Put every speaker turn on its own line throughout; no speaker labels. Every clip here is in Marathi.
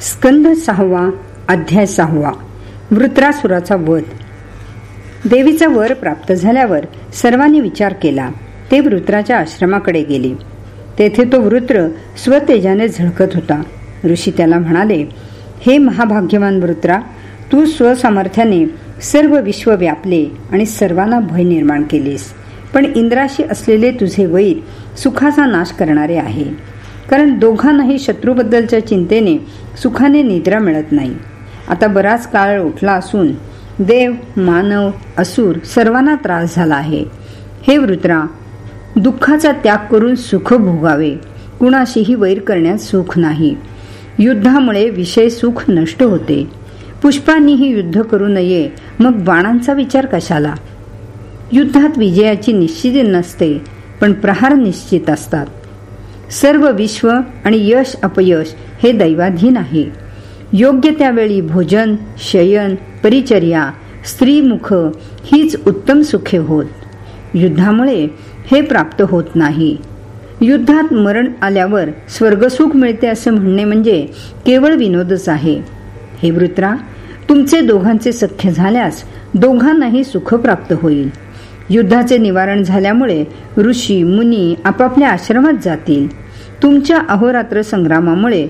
स्कंद सहावा अध्याय सहावा. वृत्रासुराचा वध. देवीचा वर प्राप्त झाल्यावर सर्वांनी विचार केला ते वृत्राच्या आश्रमाकडे गेले. तेथे तो वृत्र स्वतेजाने झळकत होता. ऋषी त्याला म्हणाले हे महाभाग्यवान वृत्रा तू स्वसामर्थ्याने सर्व विश्व व्यापले आणि सर्वांना भय निर्माण केलेस. पण इंद्राशी असलेले तुझे वैर सुखाचा नाश करणारे आहे. कारण दोघांनाही शत्रूबद्दलच्या चिंतेने सुखाने निद्रा मिळत नाही. आता बराच काळ उठला असून देव मानव असुर सर्वांना त्रास झाला आहे. हे वृत्रा दुःखाचा त्याग करून सुख भोगावे. कुणाशीही वैर करण्यात सुख नाही. युद्धामुळे विषय सुख नष्ट होते. पुष्पांनीही युद्ध करू नये मग बाणांचा विचार कशाला? युद्धात विजयाची निश्चिती नसते पण प्रहार निश्चित असतात. सर्व विश्व आणि यश अपयश हे दैवाधीन आहे. योग्य त्यावेळी भोजन शयन परिचर्या स्त्रीमुख हीच उत्तम सुखे होत. युद्धामुळे हे प्राप्त होत नाही. युद्धात मरण आल्यावर स्वर्गसुख मिळते असे म्हणणे म्हणजे केवळ विनोदच आहे. हे वृत्रा तुमचे दोघांचे सख्य झाल्यास दोघांनाही सुख प्राप्त होईल. युद्धाचे निवारण झाल्यामुळे ऋषी मुनी आपापल्या आश्रमात जातील. तुमच्या अहोरात्र संग्रामामुळे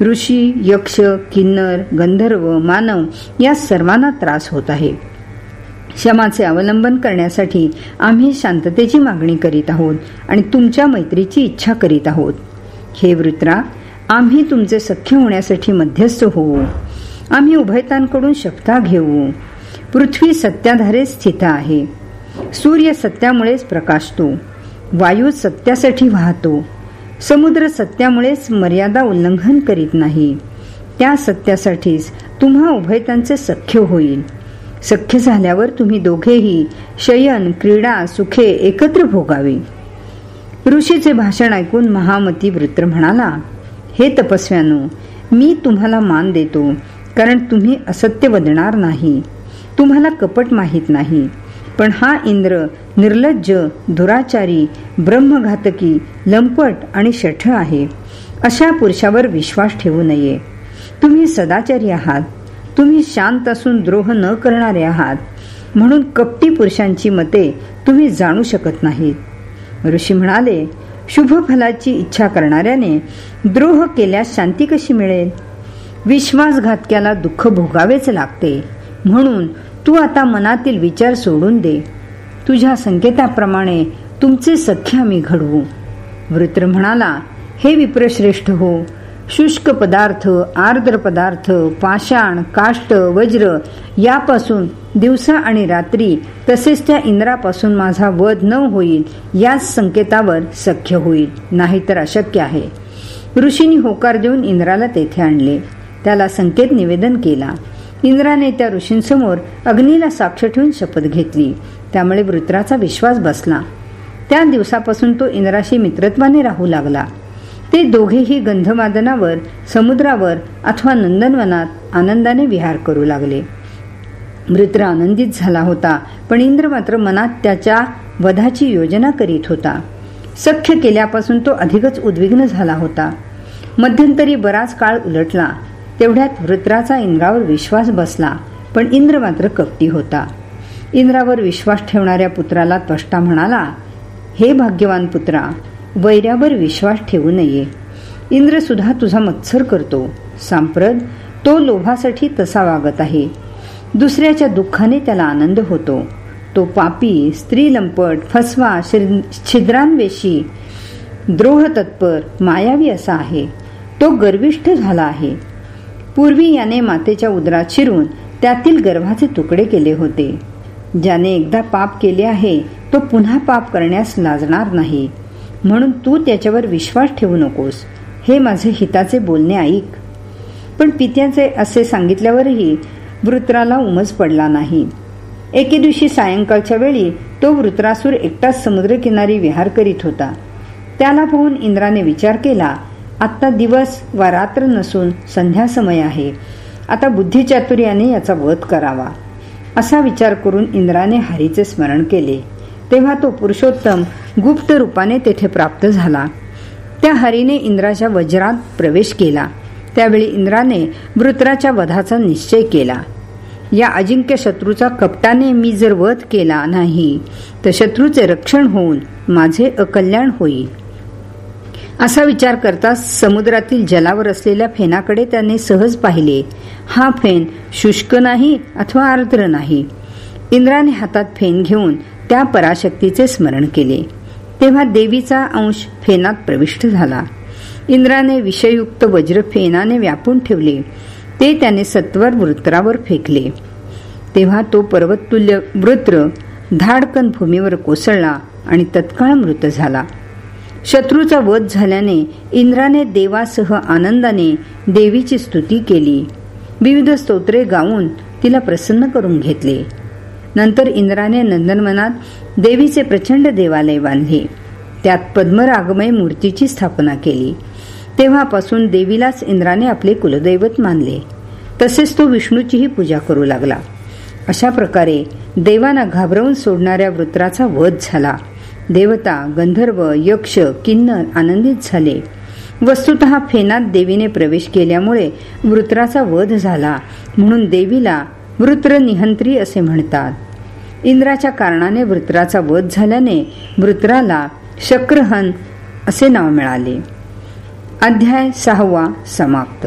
ऋषी यक्ष किन्नर गंधर्व मानव या सर्वांना त्रास होत आहे. क्षमाचे अवलंबन करण्यासाठी आम्ही शांततेची मागणी करीत आहोत आणि तुमच्या मैत्रीची इच्छा करीत आहोत. हे वृत्रा आम्ही तुमचे सख्य होण्यासाठी मध्यस्थ होऊ. आम्ही उभयतांकडून शपथा घेऊ. पृथ्वी सत्याधारे स्थित आहे. सूर्य सत्यामुळेच प्रकाशतो. वायू सत्यासाठी वाहतो. समुद्र सत्यामुळेच मर्यादा उल्लंघन करीत नाही. त्या सत्यासाठीच तुम्हा उभयतांचे सख्य होईल. सख्य झाल्यावर तुम्ही दोघेही शयन क्रीडा सुखे एकत्र भोगावी. ऋषीचे भाषण ऐकून महामती वृत्र म्हणाला हे तपस्व्यानो मी तुम्हाला मान देतो कारण तुम्ही असत्य वदणार नाही. तुम्हाला कपट माहीत नाही. पण हा इंद्र निर्लज्ज दुराचारी ब्रह्मघातकी लंपट आणि शठ आहे. अशा पुरुषावर विश्वास ठेवू नये. तुम्ही सदाचारी आहात. तुम्ही शांत असून द्रोह न करणारे आहात. म्हणून कपटी पुरुषांची मते तुम्ही जाणू शकत नाहीत. ऋषी म्हणाले शुभ फलाची इच्छा करणाऱ्याने द्रोह केल्यास शांती कशी मिळेल? विश्वासघातक्याला दुःख भोगावेच लागते. म्हणून तू आता मनातील विचार सोडून दे. तुझ्या संकेताप्रमाणे तुमचे सख्य आम्ही घडवू. वृत्र म्हणाला हे विप्रश्रेष्ठ हो शुष्क पदार्थ आर्द्र पदार्थ पाषाण काष्ट वज्र यापासून दिवसा आणि रात्री तसेच त्या इंद्रापासून माझा वध न होईल याच संकेतावर सख्य होईल नाहीतर अशक्य आहे. ऋषींनी होकार देऊन इंद्राला तेथे आणले. त्याला संकेत निवेदन केला इंद्राने त्या ऋषींसमोर अग्नीला साक्ष ठेवून शपथ घेतली. त्यामुळे वृत्राचा विश्वास बसला. त्या दिवसापासून तो इंद्राशी मित्रत्वाने राहू लागला. ते दोघेही गंधवादनावर समुद्रावर अथवा नंदनवनात आनंदाने विहार करू लागले. मृत्र आनंदित झाला होता पण इंद्र मात्र मनात त्याच्या वधाची योजना करीत होता. सख्य केल्यापासून तो अधिकच उद्विग्न झाला होता. मध्यंतरी बराच काळ उलटला. तेवढ्यात वृत्राचा इंद्रावर विश्वास बसला पण इंद्र मात्र कपटी होता. इंद्रावर विश्वास ठेवणाऱ्या पुत्राला त्वष्टा म्हणाला हे भाग्यवान पुत्रा वैऱ्यावर विश्वास ठेवू नये. इंद्र सुद्धा तुझा मत्सर करतो. सांप्रद तो लोभासाठी तसा वागत आहे. दुसऱ्याच्या दुःखाने त्याला आनंद होतो. तो पापी स्त्री लंपट फसवा छिद्रांवेशी द्रोह तत्पर मायावी असा आहे. तो गर्विष्ठ झाला आहे. पूर्वी याने मातेच्या उदरात शिरून त्यातील गर्भाचे तुकडे केले होते. ज्याने एकदा पाप केले आहे तो पुन्हा पाप करण्यास लाजणार नाही. म्हणून तू त्याच्यावर विश्वास ठेवू नकोस. हे माझे हिताचे बोलणे ऐक. पण पित्याचे असे सांगितल्यावरही वृत्राला उमज पडला नाही. एके दिवशी सायंकाळच्या वेळी तो वृत्रासूर एकटाच समुद्रकिनारी विहार करीत होता. त्याला पाहून इंद्राने विचार केला आत्ता दिवस वा रात्र नसून संध्यासमय आहे. आता बुद्धिचातुर्याने याचा वध करावा. असा विचार करून इंद्राने हरीचे स्मरण केले. तेव्हा तो पुरुषोत्तम गुप्त रूपाने तेथे प्राप्त झाला. त्या हरीने इंद्राच्या वज्रात प्रवेश केला. त्यावेळी इंद्राने वृत्राच्या वधाचा निश्चय केला. या अजिंक्य शत्रूचा कपटाने मी जर वध केला नाही तर शत्रूचे रक्षण होऊन माझे अकल्याण होईल. असा विचार करता समुद्रातील जलावर असलेल्या फेनाकडे त्याने सहज पाहिले. हा फेन शुष्क नाही अथवा आर्द्र नाही. इंद्राने हातात फेन घेऊन त्या पराशक्तीचे स्मरण केले. तेव्हा देवीचा अंश फेनात प्रविष्ट झाला. इंद्राने विषयुक्त वज्र फेनाने व्यापून ठेवले. ते त्याने सत्वर वृत्रावर फेकले. तेव्हा तो पर्वतुल्य वृत्र धाडकन भूमीवर कोसळला आणि तत्काळ मृत झाला. शत्रूचा वध झाल्याने इंद्राने देवासह आनंदाने देवीची स्तुती केली. विविध स्तोत्रे गाऊन तिला प्रसन्न करून घेतले. नंतर इंद्राने नंदनवनात देवीचे प्रचंड देवालय बांधले. त्यात पद्मरागमय मूर्तीची स्थापना केली. तेव्हापासून देवीलाच इंद्राने आपले कुलदैवत मानले. तसेच तो विष्णूचीही पूजा करू लागला. अशा प्रकारे देवांना घाबरवून सोडणाऱ्या वृत्राचा वध झाला. देवता गंधर्व यक्ष किन्नर आनंदित झाले. वस्तुत फेनात देवीने प्रवेश केल्यामुळे वृत्राचा वध झाला. म्हणून देवीला वृत्र निहंत्री असे म्हणतात. इंद्राच्या कारणाने वृत्राचा वध झाल्याने वृत्राला शक्रहन असे नाव मिळाले. अध्याय सहावा समाप्त.